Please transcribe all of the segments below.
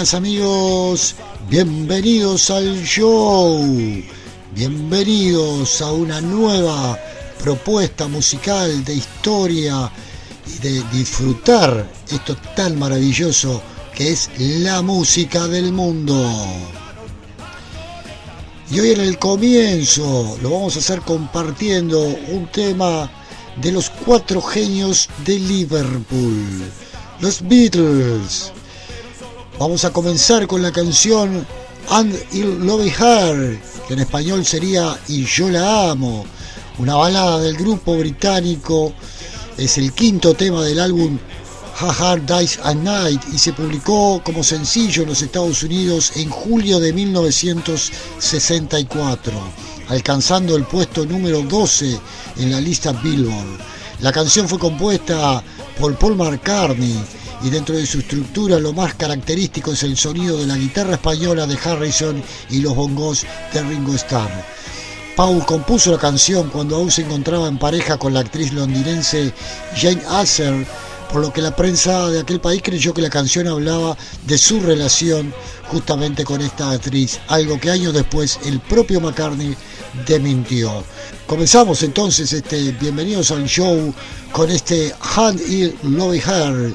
Amigos, bienvenidos al show. Bienvenidos a una nueva propuesta musical de historia y de disfrutar esto tan maravilloso que es la música del mundo. Y hoy en el comienzo lo vamos a hacer compartiendo un tema de los cuatro genios de Liverpool, los Beatles. Vamos a comenzar con la canción And Il Love Her, que en español sería Y yo la amo, una balada del grupo británico. Es el quinto tema del álbum Ha Hard Dies at Night y se publicó como sencillo en los Estados Unidos en julio de 1964, alcanzando el puesto número 12 en la lista Billboard. La canción fue compuesta por Paul McCartney y dentro de su estructura lo más característico es el sonido de la guitarra española de Harrison y los bongos de Ringo Starr. Paul compuso la canción cuando aún se encontraba en pareja con la actriz londinense Jane Asser, por lo que la prensa de aquel país creyó que la canción hablaba de su relación justamente con esta actriz, algo que años después el propio McCartney demintió. Comenzamos entonces este Bienvenidos al Show con este Hand Il Love Her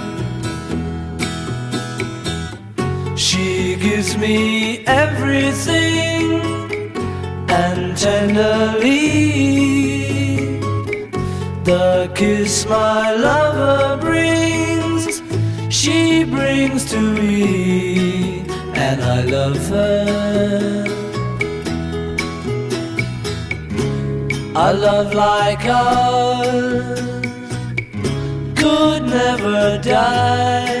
She gives me everything and tenderly the kiss my lover brings, she brings to me, and I love her. A love like ours could never die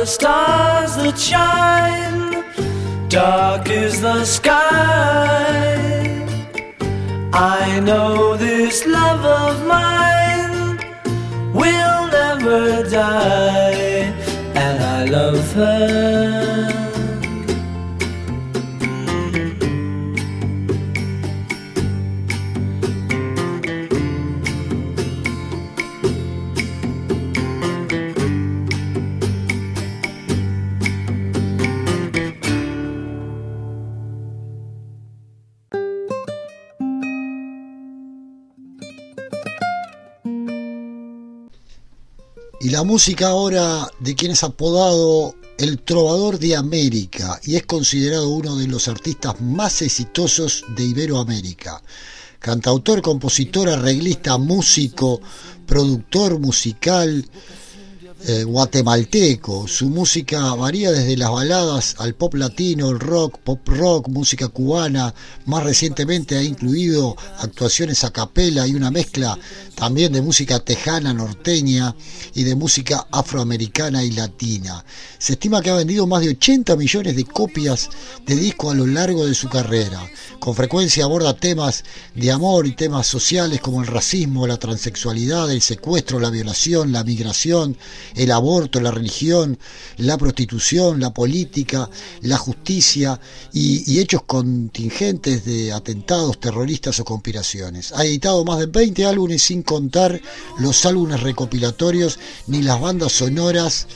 The stars that shine, dark is the sky. I know this love of mine will never die, and I love her. Y la música ahora de quien es apodado el trovador de América y es considerado uno de los artistas más exitosos de Iberoamérica. cantautor, compositor, arreglista, músico, productor musical, eh, guatemalteco. Su música varía desde las baladas al pop latino, el rock, pop rock, música cubana. Más recientemente ha incluido actuaciones a capela y una mezcla también de música tejana, norteña y de música afroamericana y latina. Se estima que ha vendido más de 80 millones de copias de disco a lo largo de su carrera. Con frecuencia aborda temas de amor y temas sociales como el racismo, la transexualidad, el secuestro, la violación, la migración, el aborto, la religión, la prostitución, la política, la justicia y, hechos contingentes de atentados terroristas o conspiraciones. Ha editado más de 20 álbumes sin contar los álbumes recopilatorios ni las bandas sonoras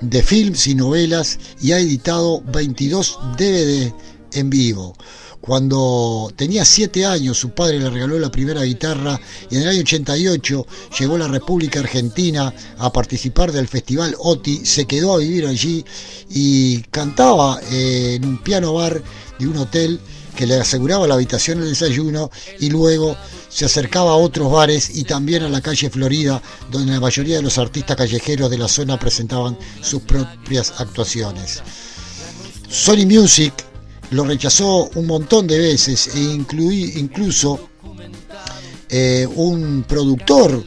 de films y novelas y ha editado 22 DVD en vivo. Cuando tenía 7 años su padre le regaló la primera guitarra y en el año 88 llegó a la República Argentina a participar del Festival OTI, se quedó a vivir allí y cantaba en un piano bar de un hotel que le aseguraba la habitación el desayuno y luego se acercaba a otros bares y también a la calle Florida, donde la mayoría de los artistas callejeros de la zona presentaban sus propias actuaciones. Sony Music lo rechazó un montón de veces e incluí, incluso eh, un productor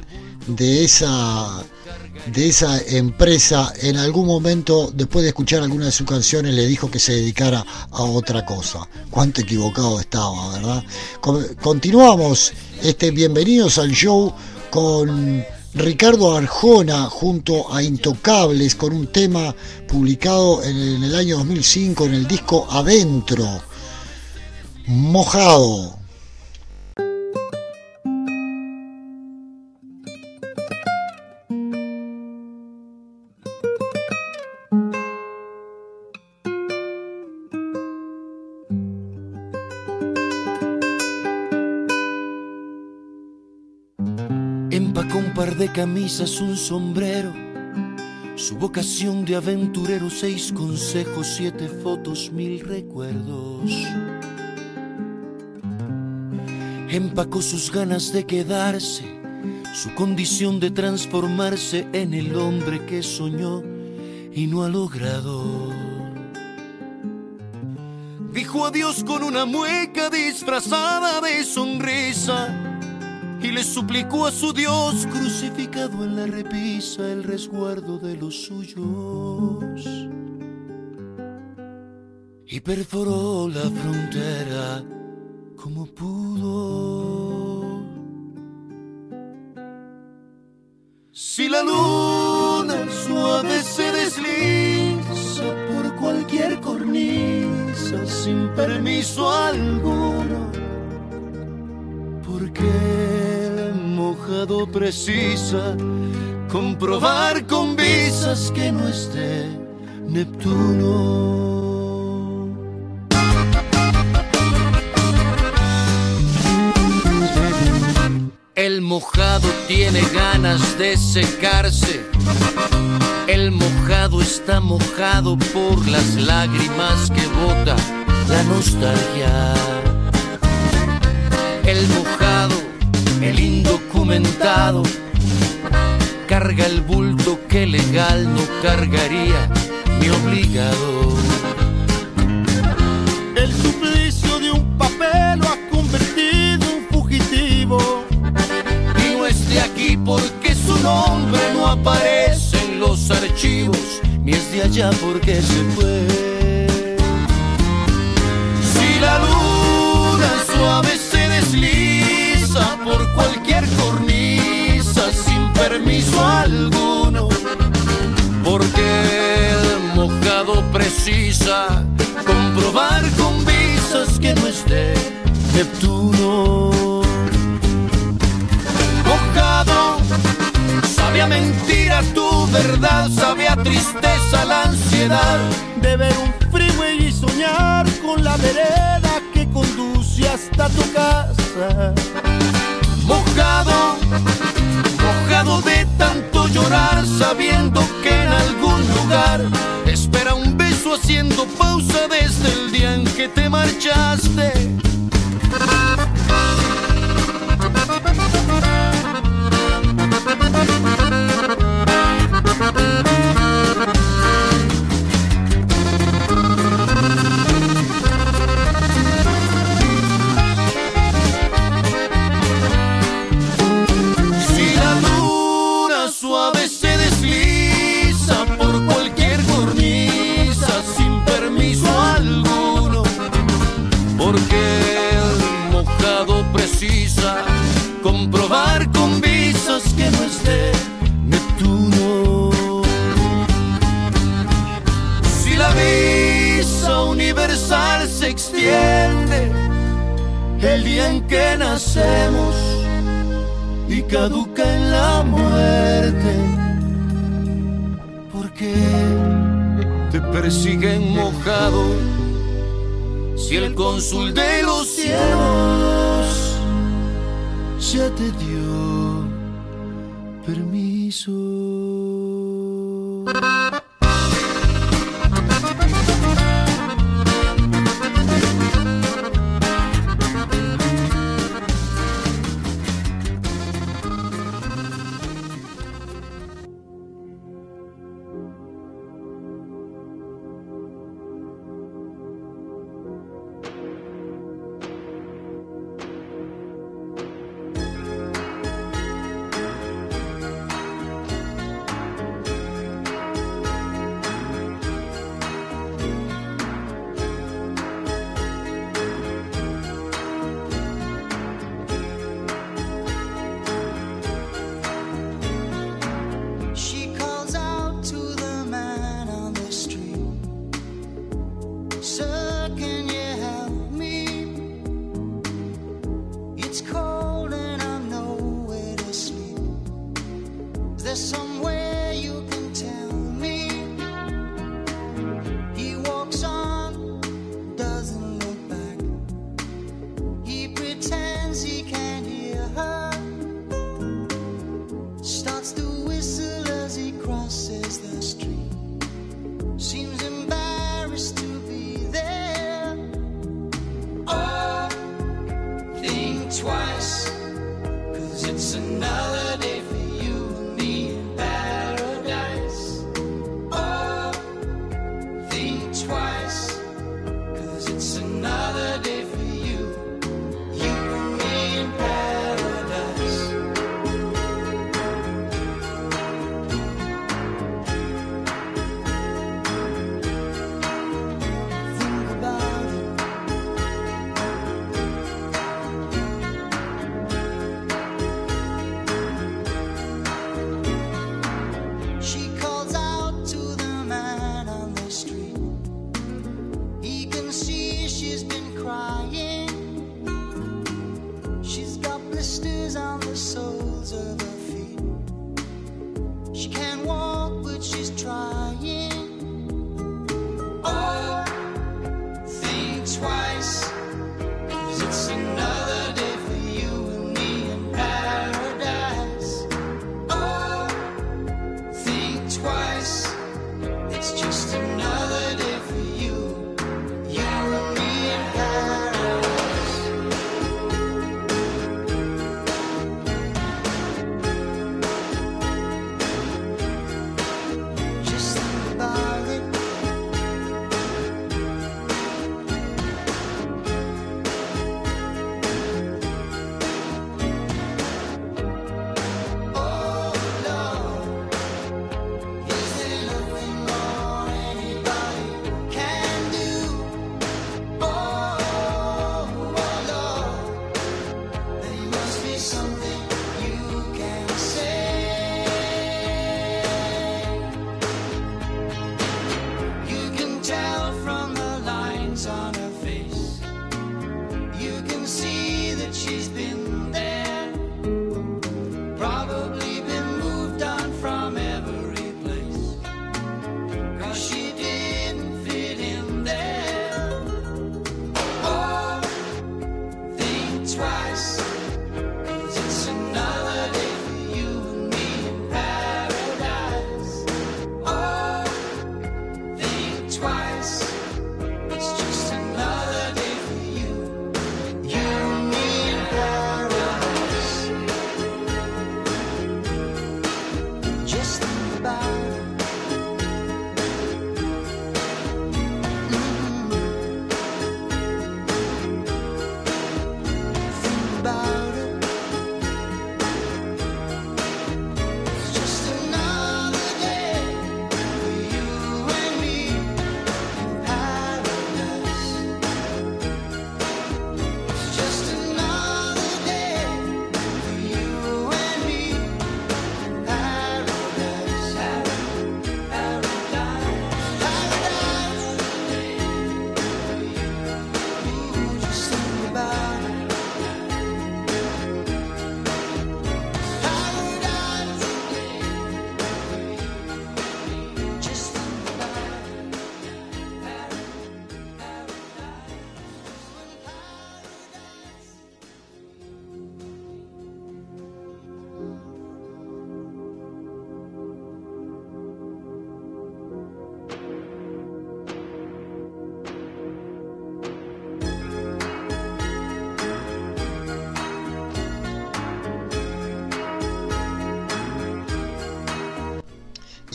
de esa de esa empresa en algún momento después de escuchar alguna de sus canciones le dijo que se dedicara a otra cosa. Cuánto equivocado estaba verdad continuamos este bienvenidos al show con Ricardo Arjona junto a Intocables con un tema publicado en el año 2005 en el disco Adentro, Mojado. De camisas, un sombrero, su vocación de aventurero, seis consejos, siete fotos, mil recuerdos. Empacó sus ganas de quedarse, su condición de transformarse en el hombre que soñó y no ha logrado. Dijo adiós con una mueca disfrazada de sonrisa y le suplicó a su Dios crucificado en la repisa el resguardo de los suyos. Y perforó la frontera como pudo. Si la luna suave se desliza por cualquier cornisa sin permiso alguno, porque mojado precisa comprobar con visas que no esté Neptuno. El mojado tiene ganas de secarse. El mojado está mojado por las lágrimas que bota la nostalgia. El mojado el indocumentado carga el bulto que legal no cargaría mi obligado. El suplicio de un papel lo ha convertido en fugitivo. Y no es de aquí porque su nombre no aparece en los archivos, ni es de allá porque se fue. Si la luna permiso alguno, porque el mojado precisa comprobar con visas que no esté Neptuno. Mojado, sabe a mentira tu verdad, sabe a tristeza la ansiedad de ver un freeway y soñar con la vereda que conduce hasta tu casa sabiendo que en algún lugar espera un beso haciendo pausa desde el día en que te marchaste. Caduca en la muerte. Porque te persiguen mojado si el cónsul de los cielos ya te dio permiso.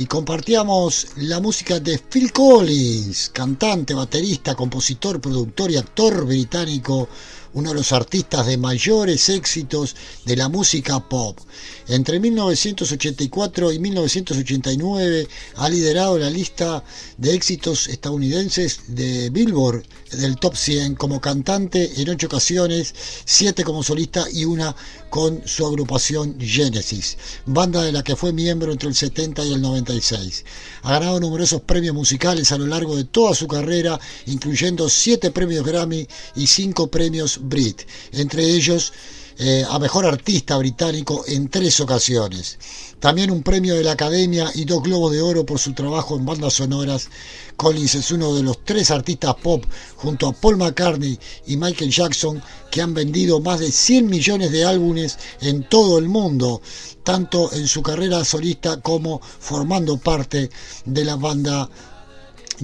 Y compartíamos la música de Phil Collins, cantante, baterista, compositor, productor y actor británico, uno de los artistas de mayores éxitos de la música pop. Entre 1984 y 1989 ha liderado la lista de éxitos estadounidenses de Billboard del top 100 como cantante en ocho ocasiones, siete como solista y una con su agrupación Genesis, banda de la que fue miembro entre el 70 y el 96. Ha ganado numerosos premios musicales a lo largo de toda su carrera, incluyendo siete premios Grammy y cinco premios Brit, entre ellos eh, a Mejor Artista Británico en tres ocasiones. También un premio de la Academia y dos globos de oro por su trabajo en bandas sonoras. Collins es uno de los tres artistas pop junto a Paul McCartney y Michael Jackson que han vendido más de 100 millones de álbumes en todo el mundo, tanto en su carrera solista como formando parte de la banda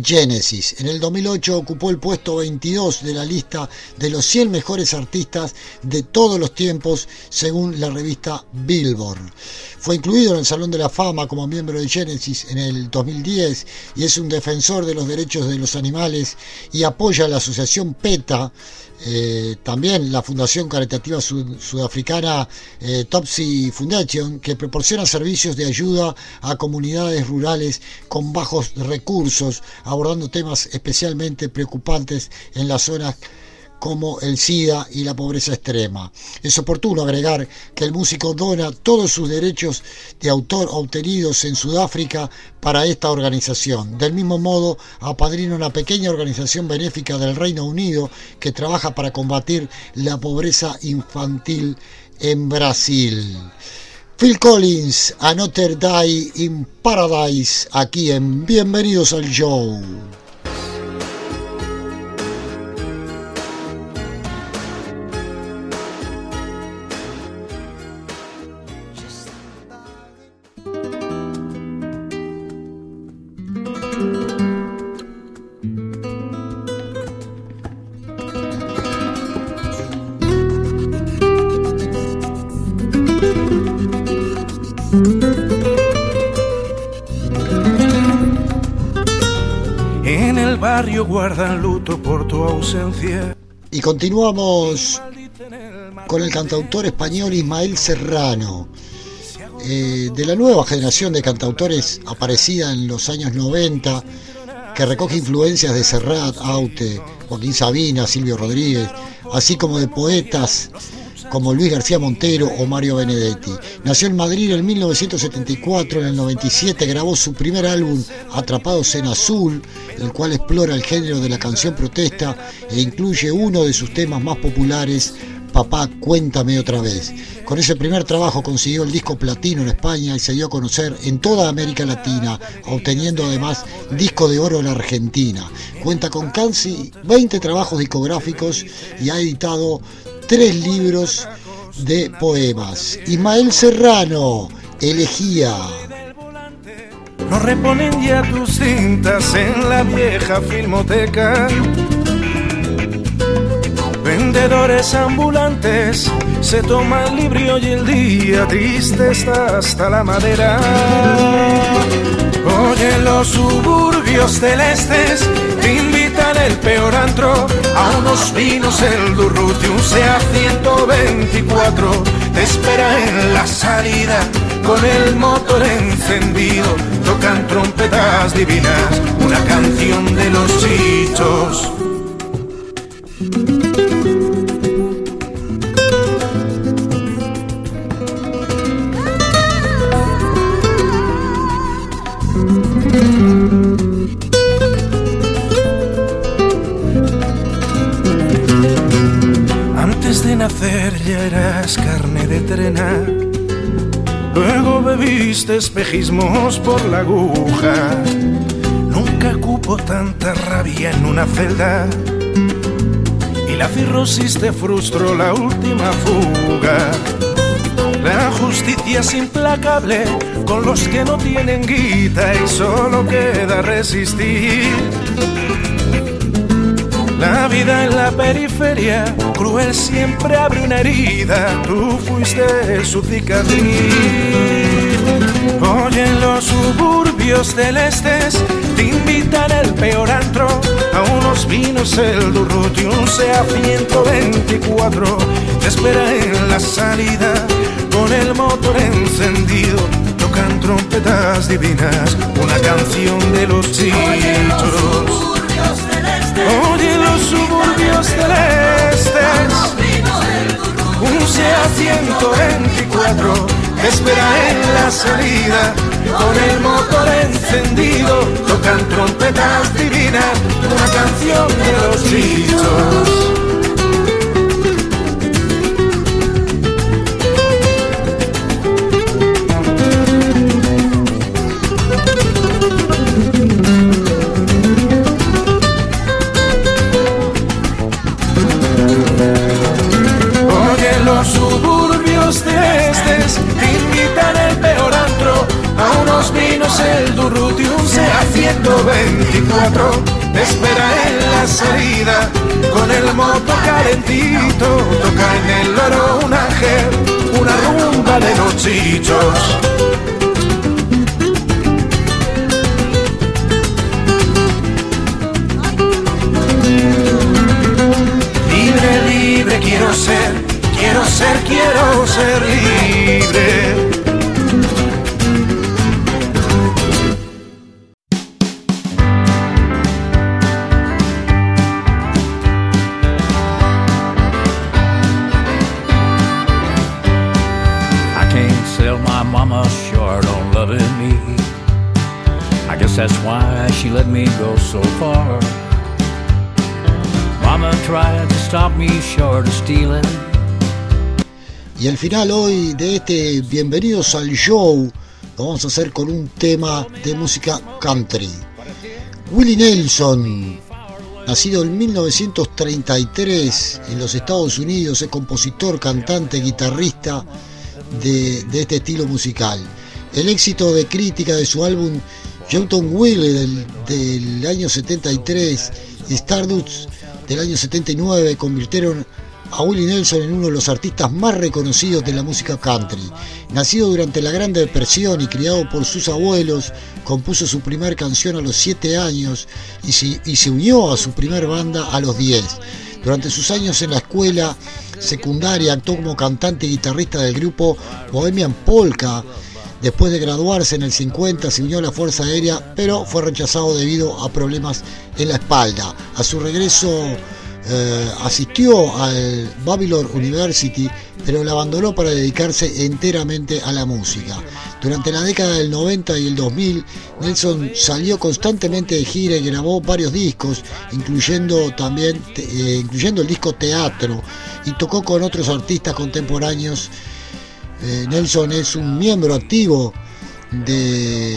Genesis. En el 2008 ocupó el puesto 22 de la lista de los 100 mejores artistas de todos los tiempos según la revista Billboard. Fue incluido en el Salón de la Fama como miembro de Genesis en el 2010 y es un defensor de los derechos de los animales y apoya a la asociación PETA eh, también la Fundación Caritativa Sudafricana eh, Topsy Foundation, que proporciona servicios de ayuda a comunidades rurales con bajos recursos, abordando temas especialmente preocupantes en las zonas como el SIDA y la pobreza extrema. Es oportuno agregar que el músico dona todos sus derechos de autor obtenidos en Sudáfrica para esta organización. Del mismo modo, apadrina una pequeña organización benéfica del Reino Unido que trabaja para combatir la pobreza infantil en Brasil. Phil Collins, Another Day in Paradise, aquí en Bienvenidos al Show. Barrio luto por tu ausencia. Y continuamos con el cantautor español Ismael Serrano, eh, de la nueva generación de cantautores aparecida en los años 90, que recoge influencias de Serrat, Aute, Joaquín Sabina, Silvio Rodríguez, así como de poetas como Luis García Montero o Mario Benedetti. Nació en Madrid en 1974, en el 97 grabó su primer álbum Atrapados en Azul, el cual explora el género de la canción protesta e incluye uno de sus temas más populares, Papá, cuéntame otra vez. Con ese primer trabajo consiguió el disco platino en España y se dio a conocer en toda América Latina, obteniendo además disco de oro en Argentina. Cuenta con casi 20 trabajos discográficos y ha editado tres libros de poemas. Ismael Serrano, Elegía. No reponen ya tus cintas en la vieja filmoteca. Vendedores ambulantes se toman librio y el día triste está hasta la madera. Oye, los suburbios celestes invitan el peor antro a unos vinos el Durruti, un SEA 124 te espera en la salida con el motor encendido. Tocan trompetas divinas, una canción de los chichos. Eras carne de trena. Luego bebiste espejismos por la aguja. Nunca cupo tanta rabia en una celda. Y la cirrosis te frustró la última fuga. La justicia es implacable con los que no tienen guita y solo queda resistir. La vida en la periferia, cruel, siempre una herida. Tú fuiste su cicatriz. Oye, en los suburbios celestes te invitan el peor antro a unos vinos el Durruti, un SEA 124 te espera en la salida con el motor encendido tocan trompetas divinas una canción de los chichos oye los suburbios celestes SEA 124 te espera en la salida con el motor encendido, tocan trompetas divinas, una canción de los chichos. Vinos el Durruti un SEA 124 te espera en la salida con el moto calentito toca en el oro un ángel una rumba de los chichos Libre, libre quiero ser, quiero ser, quiero ser libre. She let me go so far. Mama tried to stop me short of stealing. Y el final hoy de este Bienvenidos al Show lo vamos a hacer con un tema de música country. Willie Nelson, nacido en 1933 en los Estados Unidos, es compositor, cantante, guitarrista de, de este estilo musical. El éxito de crítica de su álbum John Willie del, año 73 y Stardust del año 79 convirtieron a Willie Nelson en uno de los artistas más reconocidos de la música country. Nacido durante la Gran Depresión y criado por sus abuelos, compuso su primer canción a los 7 años y se, y se unió a su primer banda a los 10. Durante sus años en la escuela secundaria actuó como cantante y guitarrista del grupo Bohemian Polka. Después de graduarse en el 50 se unió a la Fuerza Aérea, pero fue rechazado debido a problemas en la espalda. A su regreso eh, asistió al Babylon University, pero la abandonó para dedicarse enteramente a la música. Durante la década del 90 y el 2000, Nelson salió constantemente de gira y grabó varios discos, incluyendo también eh, incluyendo el disco Teatro, y tocó con otros artistas contemporáneos. Eh, Nelson es un miembro activo de,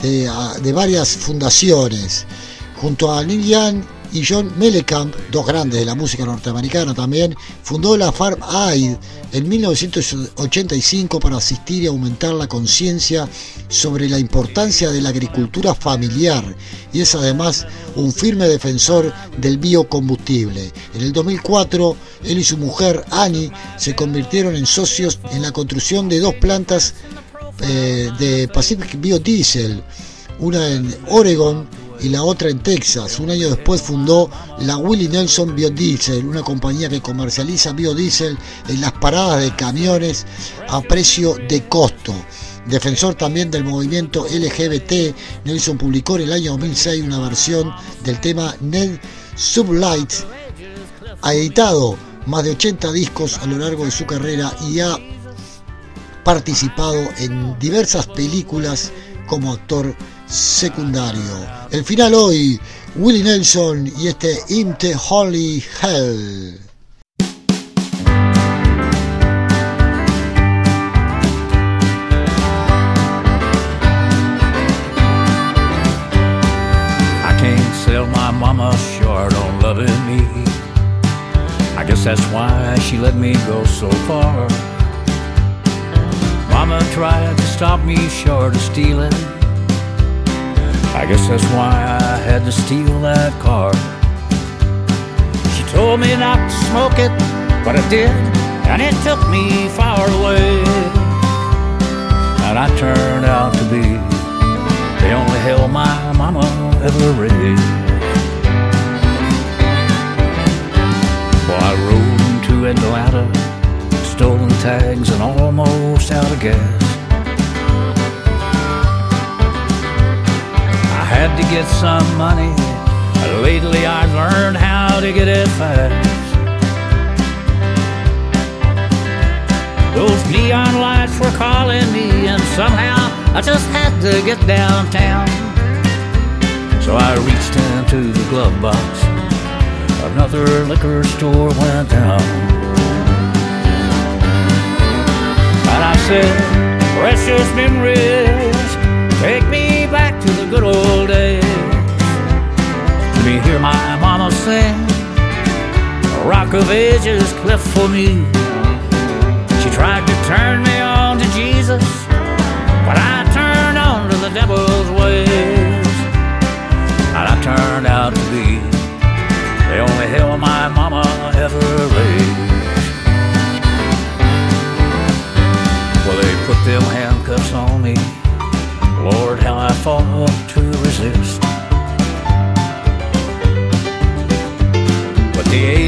de, de varias fundaciones. Junto a Young y John Mellencamp, dos grandes de la música norteamericana también, fundó la Farm Aid en 1985 para asistir y aumentar la conciencia sobre la importancia de la agricultura familiar y es además un firme defensor del biocombustible. En el 2004, él y su mujer Annie se convirtieron en socios en la construcción de dos plantas eh, de Pacific Biodiesel, una en Oregon y la otra en Texas. Un año después fundó la Willie Nelson Biodiesel, una compañía que comercializa biodiesel en las paradas de camiones a precio de costo. Defensor también del movimiento LGBT, Nelson publicó en el año 2006 una versión del tema Ned Sublight. Ha editado más de 80 discos a lo largo de su carrera y ha participado en diversas películas como actor secundario. El final hoy, Willie Nelson y este Inte Holy Hell. I can't sell my mama short on loving me. I guess that's why she let me go so far. Mama tried to stop me short of stealing. I guess that's why I had to steal that car. She told me not to smoke it, but I did, and it took me far away. And I turned out to be the only hell my mama ever raised. Well, I rode into Atlanta, stolen tags and almost out of gas. I had to get some money. Lately I've learned how to get it fast. Those neon lights were calling me, and somehow I just had to get downtown. So I reached into the glove box. Another liquor store went down. And I said, Precious memories, take me back to the good old days. Let me hear my mama sing. Rock of ages cleft for me. She tried to turn me on to Jesus, but I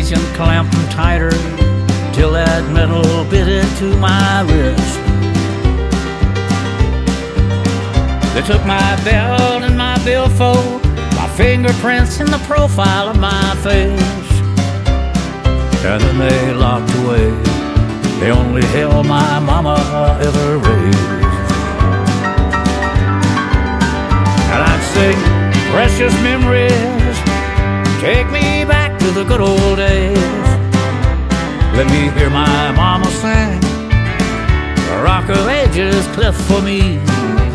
The agent clamped them tighter till that metal bit into my wrist. They took my belt and my billfold, my fingerprints and the profile of my face. And then they locked away the only hell my mama ever raised. And I'd sing precious memories, take me back to the good old rock of ages cleft for me.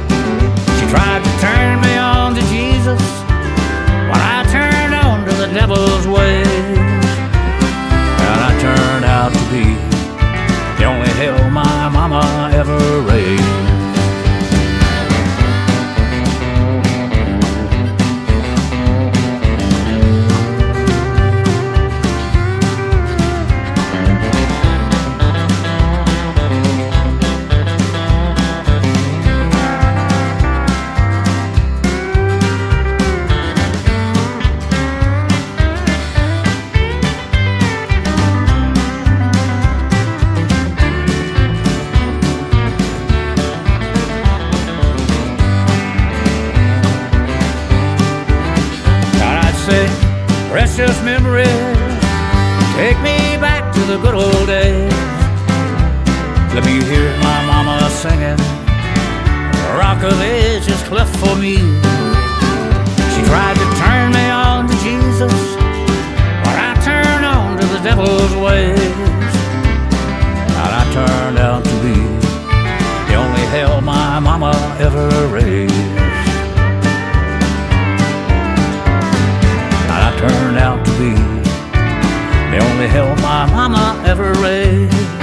Precious memories, take me back to the good old days. Let me hear my mama singing, rock of ages cleft for me. She tried to turn me on to Jesus, but I turned on to the devil's ways. And I turned out to be the only hell my mama ever raised. Turned out to be the only hell my mama ever raised.